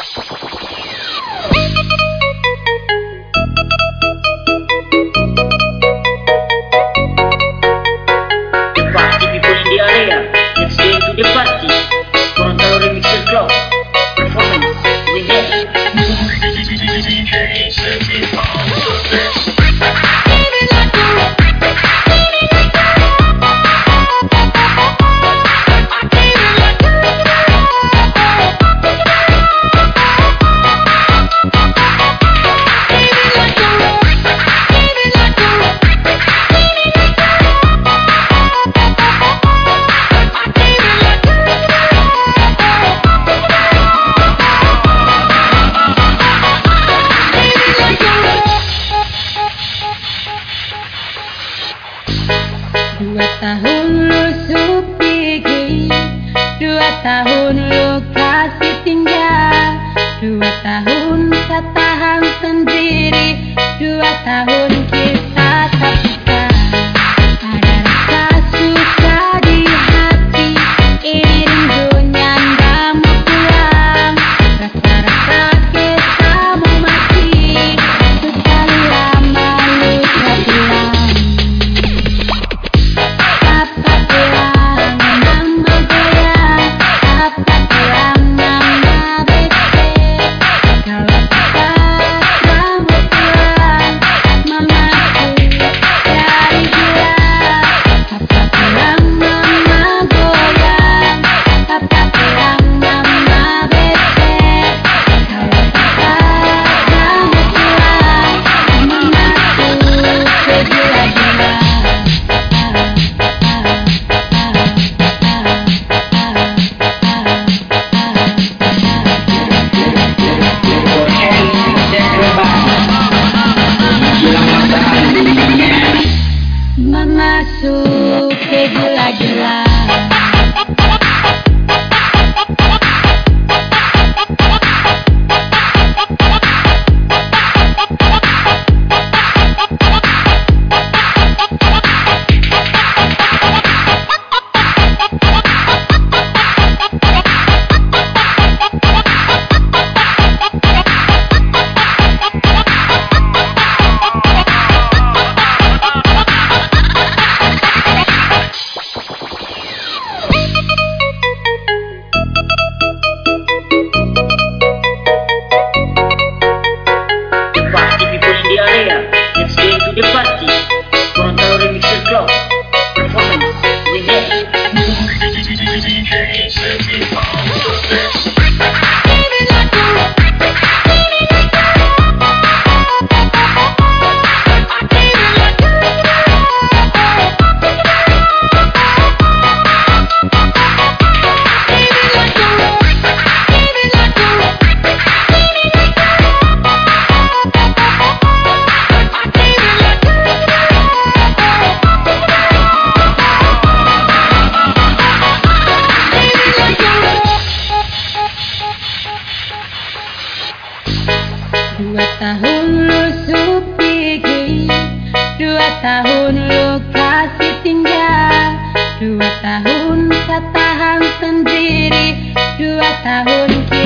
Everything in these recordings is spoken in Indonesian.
唰唰唰唰 DJs and we. tahun satu tahun sendiri. Dua tahun kita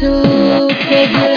su you.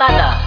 tanda.